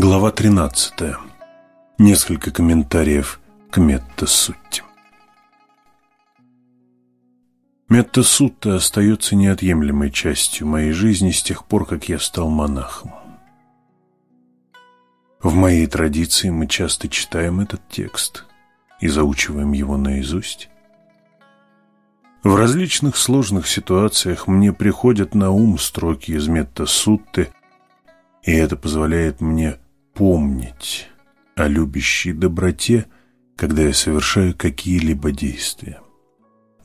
Глава 13. Несколько комментариев к Метта-сутте. Метта-сутта остается неотъемлемой частью моей жизни с тех пор, как я стал монахом. В моей традиции мы часто читаем этот текст и заучиваем его наизусть. В различных сложных ситуациях мне приходят на ум строки из Метта-сутты, и это позволяет мне помнить о любящей доброте, когда я совершаю какие-либо действия.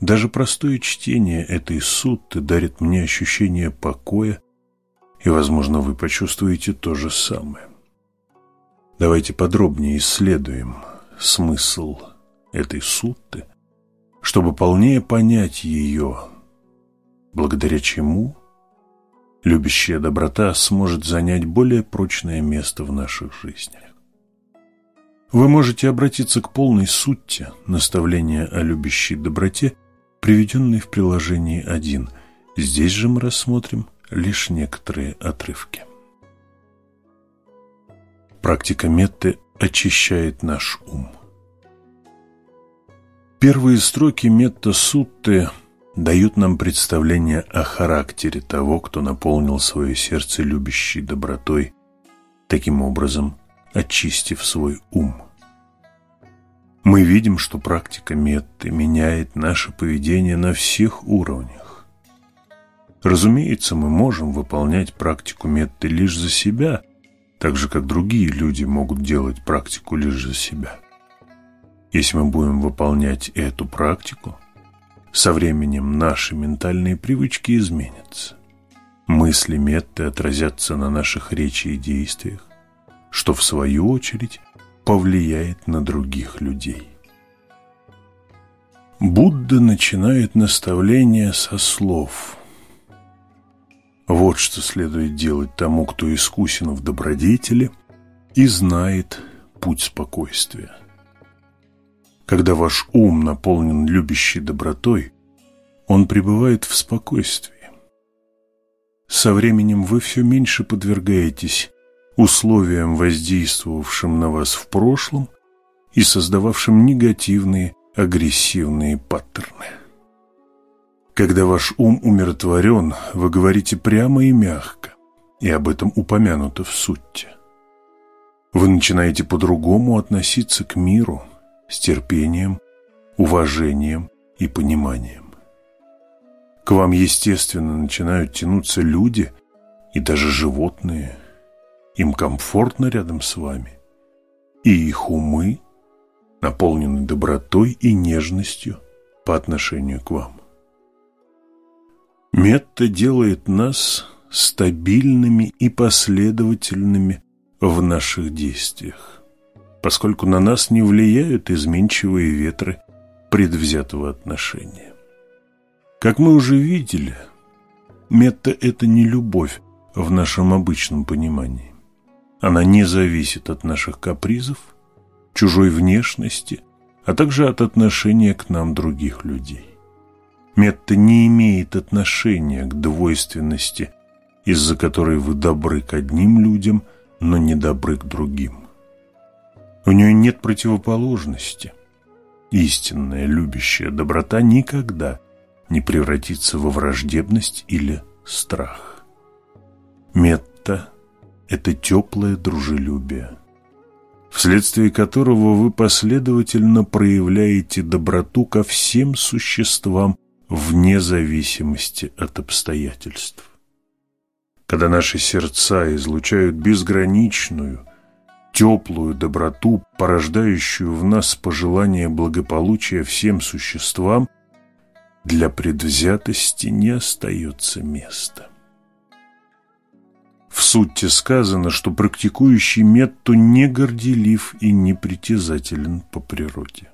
Даже простое чтение этой сутты дарит мне ощущение покоя, и, возможно, вы почувствуете то же самое. Давайте подробнее исследуем смысл этой сутты, чтобы полнее понять ее, благодаря чему любящая доброта сможет занять более прочное место в наших жизнях. Вы можете обратиться к полной сути наставления о любящей доброте, приведенной в приложении 1. Здесь же мы рассмотрим лишь некоторые отрывки. Практика Метты очищает наш ум. Первые строки Метта-сутты дают нам представление о характере того, кто наполнил свое сердце любящей добротой, таким образом очистив свой ум. Мы видим, что практика Метты меняет наше поведение на всех уровнях. Разумеется, мы можем выполнять практику Метты лишь за себя – так же, как другие люди могут делать практику лишь за себя. Если мы будем выполнять эту практику, со временем наши ментальные привычки изменятся. Мысли метты отразятся на наших речи и действиях, что в свою очередь повлияет на других людей. Будда начинает наставление со слов – вот что следует делать тому, кто искусен в добродетели и знает путь спокойствия. Когда ваш ум наполнен любящей добротой, он пребывает в спокойствии. Со временем вы все меньше подвергаетесь условиям, воздействовавшим на вас в прошлом и создававшим негативные агрессивные паттерны. Когда ваш ум умиротворен, вы говорите прямо и мягко, и об этом упомянуто в сутте. Вы начинаете по-другому относиться к миру с терпением, уважением и пониманием. К вам, естественно, начинают тянуться люди и даже животные. Им комфортно рядом с вами, и их умы наполнены добротой и нежностью по отношению к вам. Метта делает нас стабильными и последовательными в наших действиях, поскольку на нас не влияют изменчивые ветры предвзятого отношения. Как мы уже видели, метта – это не любовь в нашем обычном понимании. Она не зависит от наших капризов, чужой внешности, а также от отношения к нам других людей. Метта не имеет отношения к двойственности, из-за которой вы добры к одним людям, но не добры к другим. У нее нет противоположности. Истинная любящая доброта никогда не превратится во враждебность или страх. Метта – это теплое дружелюбие, вследствие которого вы последовательно проявляете доброту ко всем существам вне зависимости от обстоятельств. Когда наши сердца излучают безграничную, теплую доброту, порождающую в нас пожелание благополучия всем существам, для предвзятости не остается места. В сути сказано, что практикующий метту не горделив и не притязателен по природе.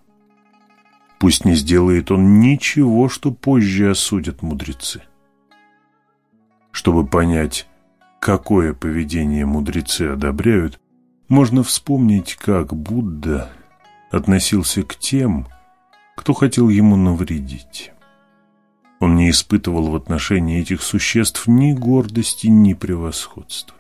Пусть не сделает он ничего, что позже осудят мудрецы. Чтобы понять, какое поведение мудрецы одобряют, можно вспомнить, как Будда относился к тем, кто хотел ему навредить. Он не испытывал в отношении этих существ ни гордости, ни превосходства.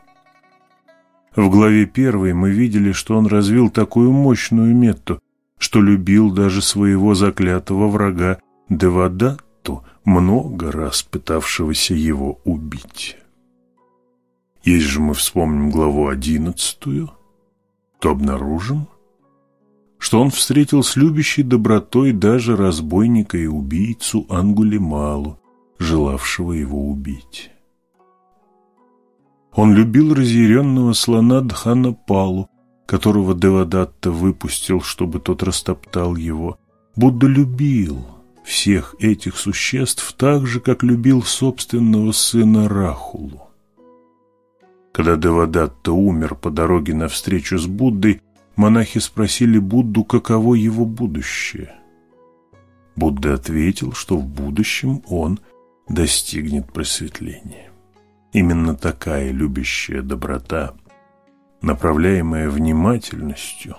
В главе первой мы видели, что он развил такую мощную метту, что любил даже своего заклятого врага Девадатту, много раз пытавшегося его убить. Если же мы вспомним главу одиннадцатую, то обнаружим, что он встретил с любящей добротой даже разбойника и убийцу Ангулималу, желавшего его убить. Он любил разъяренного слона Дхана Палу, которого Девадатта выпустил, чтобы тот растоптал его. Будда любил всех этих существ так же, как любил собственного сына Рахулу. Когда Девадатта умер по дороге навстречу с Буддой, монахи спросили Будду, каково его будущее. Будда ответил, что в будущем он достигнет просветления. Именно такая любящая доброта, направляемая внимательностью,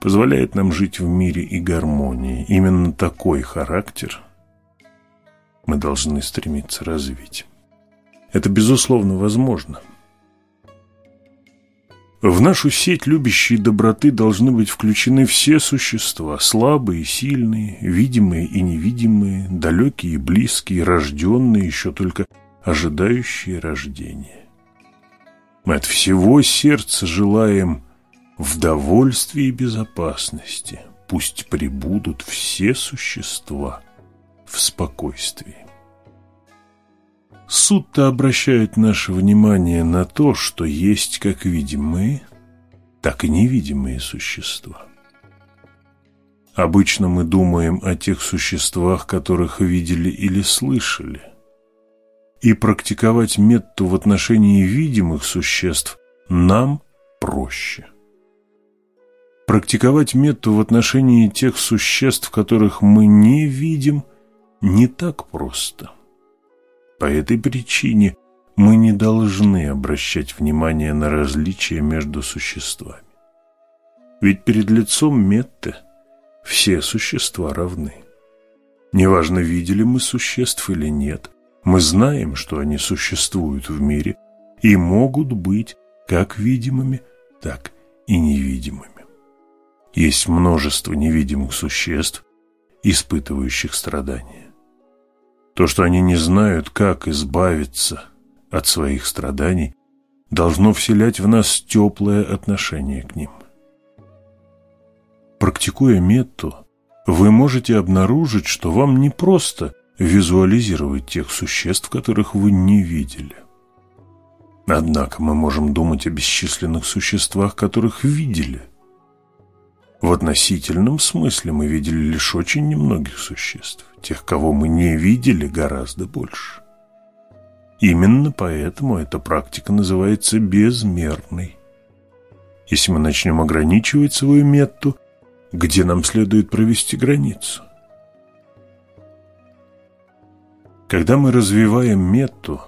позволяет нам жить в мире и гармонии. Именно такой характер мы должны стремиться развить. Это, безусловно, возможно. В нашу сеть любящей доброты должны быть включены все существа, слабые и сильные, видимые и невидимые, далекие и близкие, рожденные, еще только ожидающие рождения. Мы от всего сердца желаем в довольстве и безопасности. Пусть пребудут все существа в спокойствии. Суд-то обращает наше внимание на то, что есть как видимые, так и невидимые существа. Обычно мы думаем о тех существах, которых видели или слышали. И практиковать метту в отношении видимых существ нам проще. Практиковать метту в отношении тех существ, которых мы не видим, не так просто – по этой причине мы не должны обращать внимание на различия между существами. Ведь перед лицом Метты все существа равны. Неважно, видели мы существ или нет, мы знаем, что они существуют в мире и могут быть как видимыми, так и невидимыми. Есть множество невидимых существ, испытывающих страдания. То, что они не знают, как избавиться от своих страданий, должно вселять в нас теплое отношение к ним. Практикуя метту, вы можете обнаружить, что вам не просто визуализировать тех существ, которых вы не видели. Однако мы можем думать о бесчисленных существах, которых видели. В относительном смысле мы видели лишь очень немногих существ. Тех, кого мы не видели, гораздо больше. Именно поэтому эта практика называется безмерной. Если мы начнем ограничивать свою метту, где нам следует провести границу? Когда мы развиваем метту,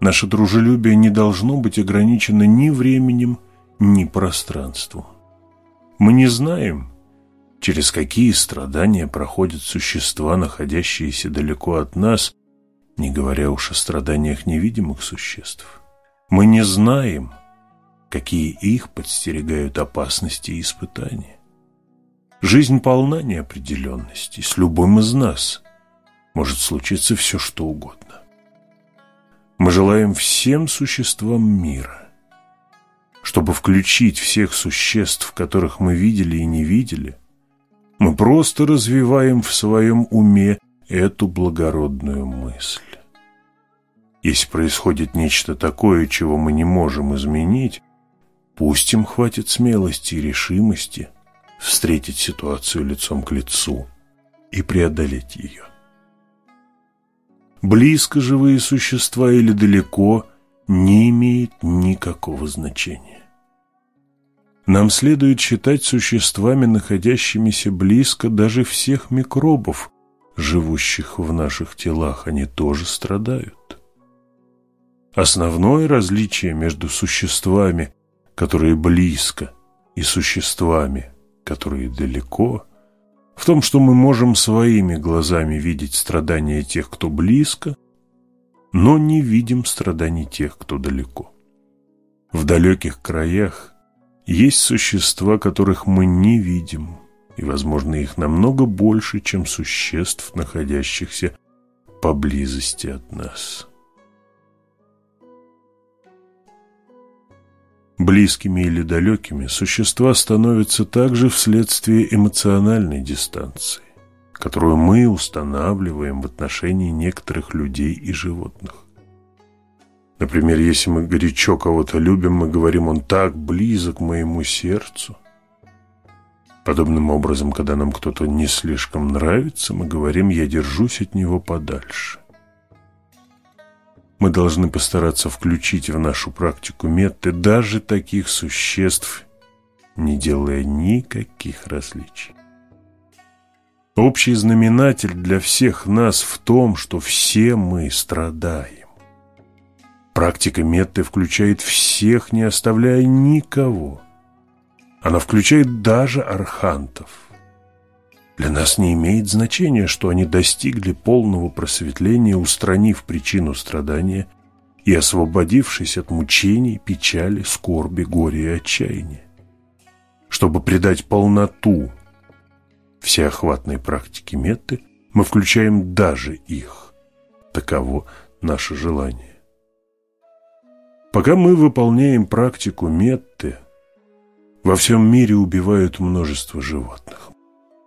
наше дружелюбие не должно быть ограничено ни временем, ни пространством. Мы не знаем, через какие страдания проходят существа, находящиеся далеко от нас, не говоря уж о страданиях невидимых существ. Мы не знаем, какие их подстерегают опасности и испытания. Жизнь полна неопределенности, с любым из нас может случиться все, что угодно. Мы желаем всем существам мира, чтобы включить всех существ, которых мы видели и не видели – мы просто развиваем в своем уме эту благородную мысль. Если происходит нечто такое, чего мы не можем изменить, пусть им хватит смелости и решимости встретить ситуацию лицом к лицу и преодолеть ее. Близко живые существа или далеко не имеет никакого значения. Нам следует считать существами, находящимися близко даже всех микробов, живущих в наших телах, они тоже страдают. Основное различие между существами, которые близко, и существами, которые далеко, в том, что мы можем своими глазами видеть страдания тех, кто близко, но не видим страданий тех, кто далеко. В далеких краях есть существа, которых мы не видим, и, возможно, их намного больше, чем существ, находящихся поблизости от нас. Близкими или далекими существа становятся также вследствие эмоциональной дистанции, которую мы устанавливаем в отношении некоторых людей и животных. Например, если мы горячо кого-то любим, мы говорим «он так близок моему сердцу». Подобным образом, когда нам кто-то не слишком нравится, мы говорим «я держусь от него подальше». Мы должны постараться включить в нашу практику метты даже таких существ, не делая никаких различий. Общий знаменатель для всех нас в том, что все мы страдаем. Практика метты включает всех, не оставляя никого. Она включает даже архантов. Для нас не имеет значения, что они достигли полного просветления, устранив причину страдания и освободившись от мучений, печали, скорби, горя и отчаяния. Чтобы придать полноту всеохватной практике метты, мы включаем даже их. Таково наше желание. Пока мы выполняем практику метты, во всем мире убивают множество животных.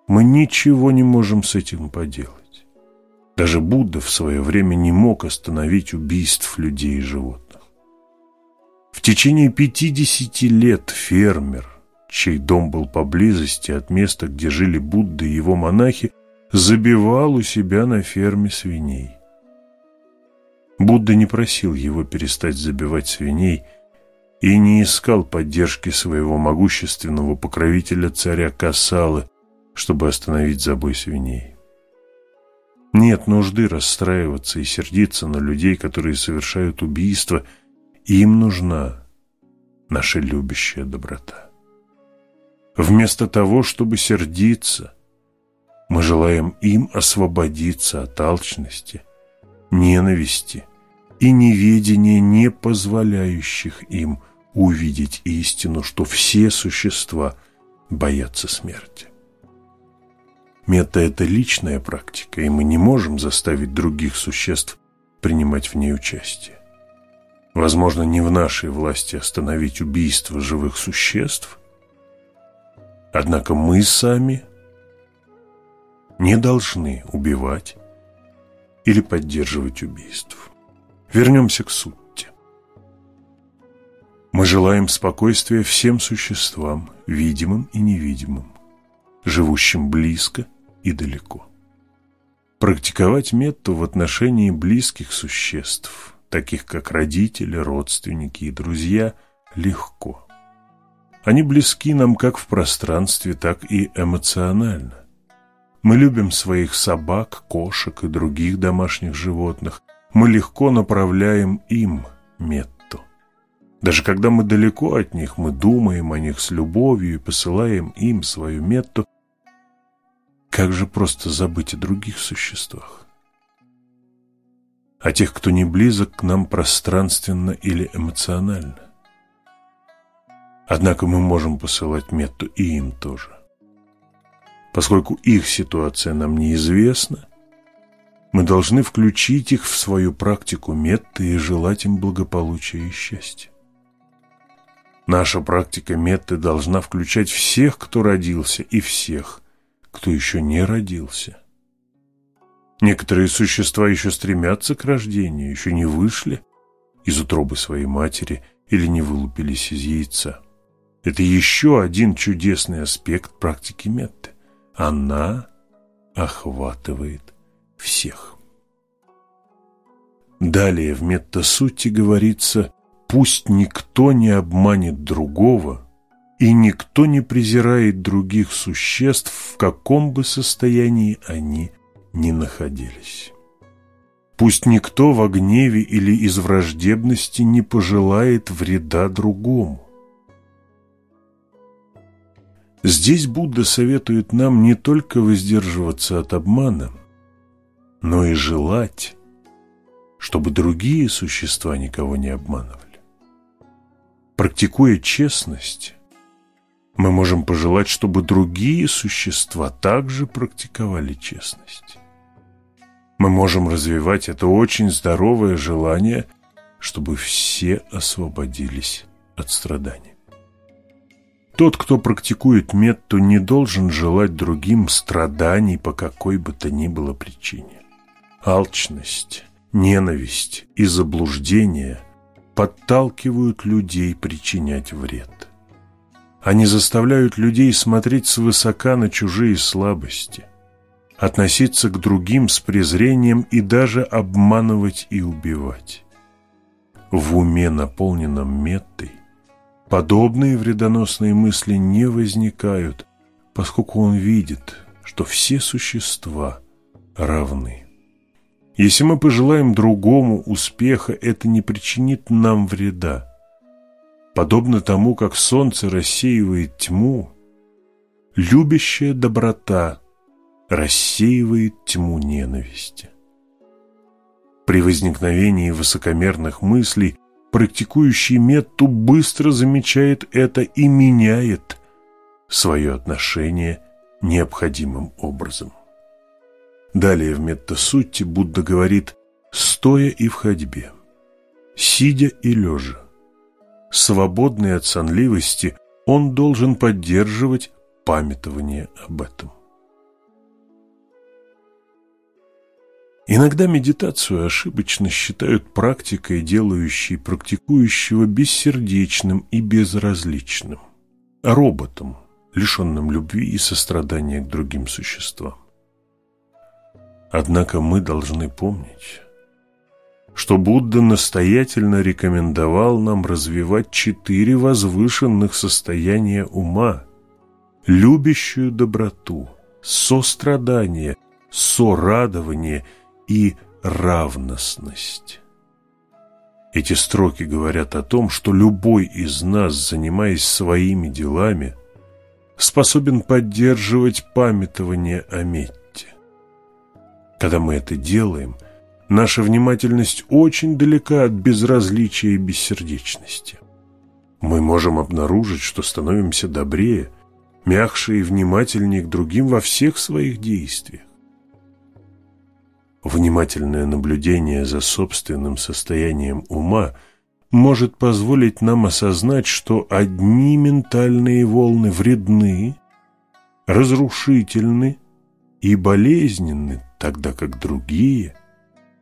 Мы ничего не можем с этим поделать. Даже Будда в свое время не мог остановить убийств людей и животных. В течение 50 лет фермер, чей дом был поблизости от места, где жили Будда и его монахи, забивал у себя на ферме свиней. Будда не просил его перестать забивать свиней и не искал поддержки своего могущественного покровителя царя Касалы, чтобы остановить забой свиней. Нет нужды расстраиваться и сердиться на людей, которые совершают убийство, им нужна наша любящая доброта. Вместо того, чтобы сердиться, мы желаем им освободиться от алчности, ненависти и неведение, не позволяющих им увидеть истину, что все существа боятся смерти. Мета – это личная практика, и мы не можем заставить других существ принимать в ней участие. Возможно, не в нашей власти остановить убийство живых существ, однако мы сами не должны убивать или поддерживать убийство. Вернемся к сути. Мы желаем спокойствия всем существам, видимым и невидимым, живущим близко и далеко. Практиковать метту в отношении близких существ, таких как родители, родственники и друзья, легко. Они близки нам как в пространстве, так и эмоционально. Мы любим своих собак, кошек и других домашних животных, мы легко направляем им метту. Даже когда мы далеко от них, мы думаем о них с любовью и посылаем им свою метту. Как же просто забыть о других существах? О тех, кто не близок к нам пространственно или эмоционально. Однако мы можем посылать метту и им тоже. Поскольку их ситуация нам неизвестна, мы должны включить их в свою практику метты и желать им благополучия и счастья. Наша практика метты должна включать всех, кто родился, и всех, кто еще не родился. Некоторые существа еще стремятся к рождению, еще не вышли из утробы своей матери или не вылупились из яйца. Это еще один чудесный аспект практики метты. Она охватывает всех. Далее в Меттасутте говорится «Пусть никто не обманет другого, и никто не презирает других существ, в каком бы состоянии они ни находились». Пусть никто во гневе или из враждебности не пожелает вреда другому. Здесь Будда советует нам не только воздерживаться от обмана, но и желать, чтобы другие существа никого не обманывали. Практикуя честность, мы можем пожелать, чтобы другие существа также практиковали честность. Мы можем развивать это очень здоровое желание, чтобы все освободились от страданий. Тот, кто практикует метту, не должен желать другим страданий по какой бы то ни было причине. Алчность, ненависть и заблуждение подталкивают людей причинять вред. Они заставляют людей смотреть свысока на чужие слабости, относиться к другим с презрением и даже обманывать и убивать. В уме, наполненном меттой, подобные вредоносные мысли не возникают, поскольку он видит, что все существа равны. Если мы пожелаем другому успеха, это не причинит нам вреда. Подобно тому, как солнце рассеивает тьму, любящая доброта рассеивает тьму ненависти. При возникновении высокомерных мыслей практикующий метту быстро замечает это и меняет свое отношение необходимым образом. Далее в Метта-сутте Будда говорит «стоя и в ходьбе, сидя и лежа». Свободный от сонливости, он должен поддерживать памятование об этом. Иногда медитацию ошибочно считают практикой, делающей практикующего бессердечным и безразличным, роботом, лишенным любви и сострадания к другим существам. Однако мы должны помнить, что Будда настоятельно рекомендовал нам развивать четыре возвышенных состояния ума, любящую доброту, сострадание, сорадование и равностность. Эти строки говорят о том, что любой из нас, занимаясь своими делами, способен поддерживать памятование о мете. Когда мы это делаем, наша внимательность очень далека от безразличия и бессердечности. Мы можем обнаружить, что становимся добрее, мягче и внимательнее к другим во всех своих действиях. Внимательное наблюдение за собственным состоянием ума может позволить нам осознать, что одни ментальные волны вредны, разрушительны и болезненны тогда как другие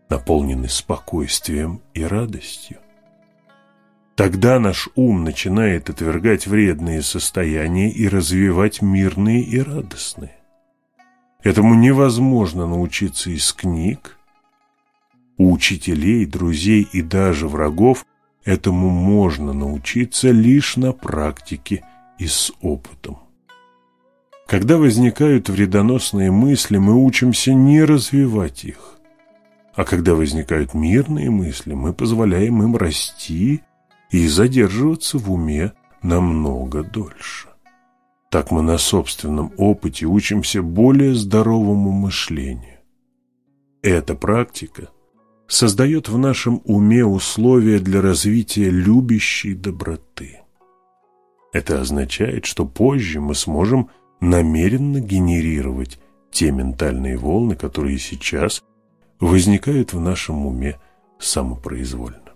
наполнены спокойствием и радостью. Тогда наш ум начинает отвергать вредные состояния и развивать мирные и радостные. Этому невозможно научиться из книг. У учителей, друзей и даже врагов этому можно научиться лишь на практике и с опытом. Когда возникают вредоносные мысли, мы учимся не развивать их. А когда возникают мирные мысли, мы позволяем им расти и задерживаться в уме намного дольше. Так мы на собственном опыте учимся более здоровому мышлению. Эта практика создает в нашем уме условия для развития любящей доброты. Это означает, что позже мы сможем намеренно генерировать те ментальные волны, которые сейчас возникают в нашем уме самопроизвольно.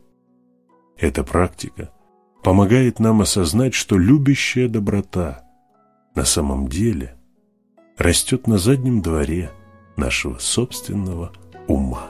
Эта практика помогает нам осознать, что любящая доброта на самом деле растет на заднем дворе нашего собственного ума.